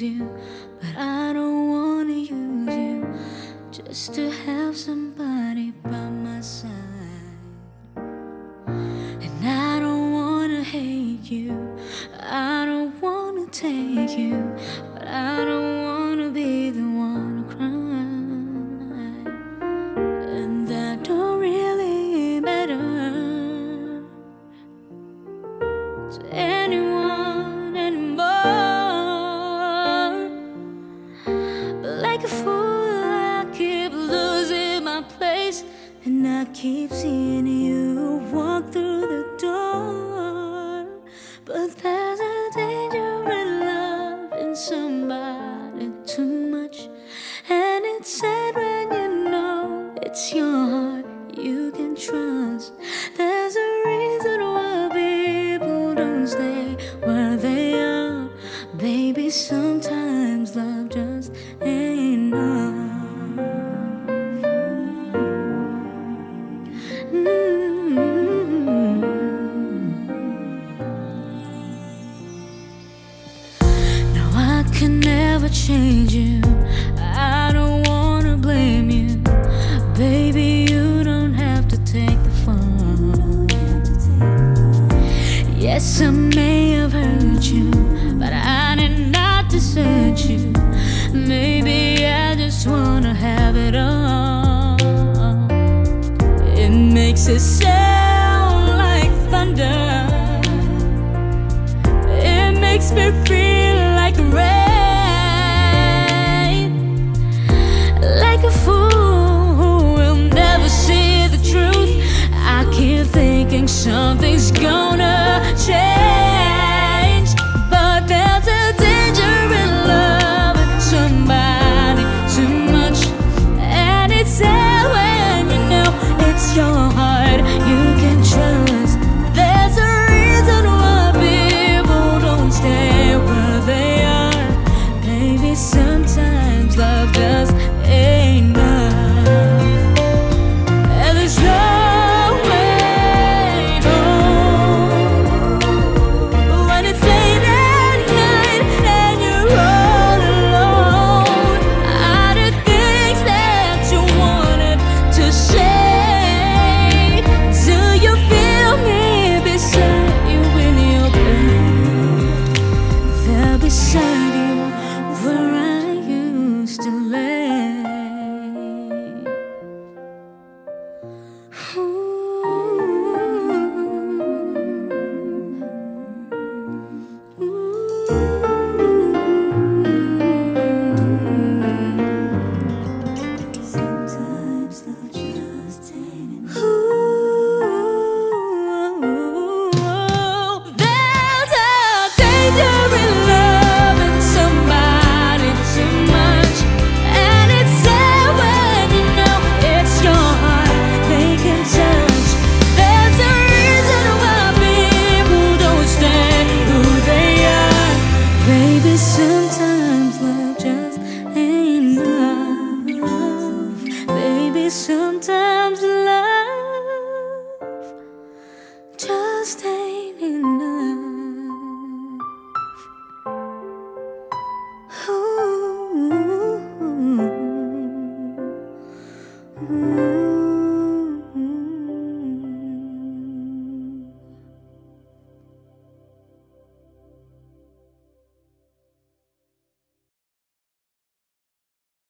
you, but I don't wanna use you just to have somebody by my side. And I don't wanna hate you, I don't wanna take you, but I don't wanna be the one who cries. And that don't really matter to anyone. Keep seeing you walk through the door. But there's a danger in loving somebody too much, and it's sad when you know it's your heart you can trust. There's a reason why people don't stay where they are. Baby, sometimes Mm-hmm. can never change you. I don't wanna blame you. Baby, you don't have to take the fall. Yes, I may have hurt you, but I did not desert you. Maybe it sound like thunder. It makes me feel like rain. Like a fool who will never see the truth. I keep thinking something's gonna change. But there's a danger in loving somebody too much. And it's sad when you know it's your heart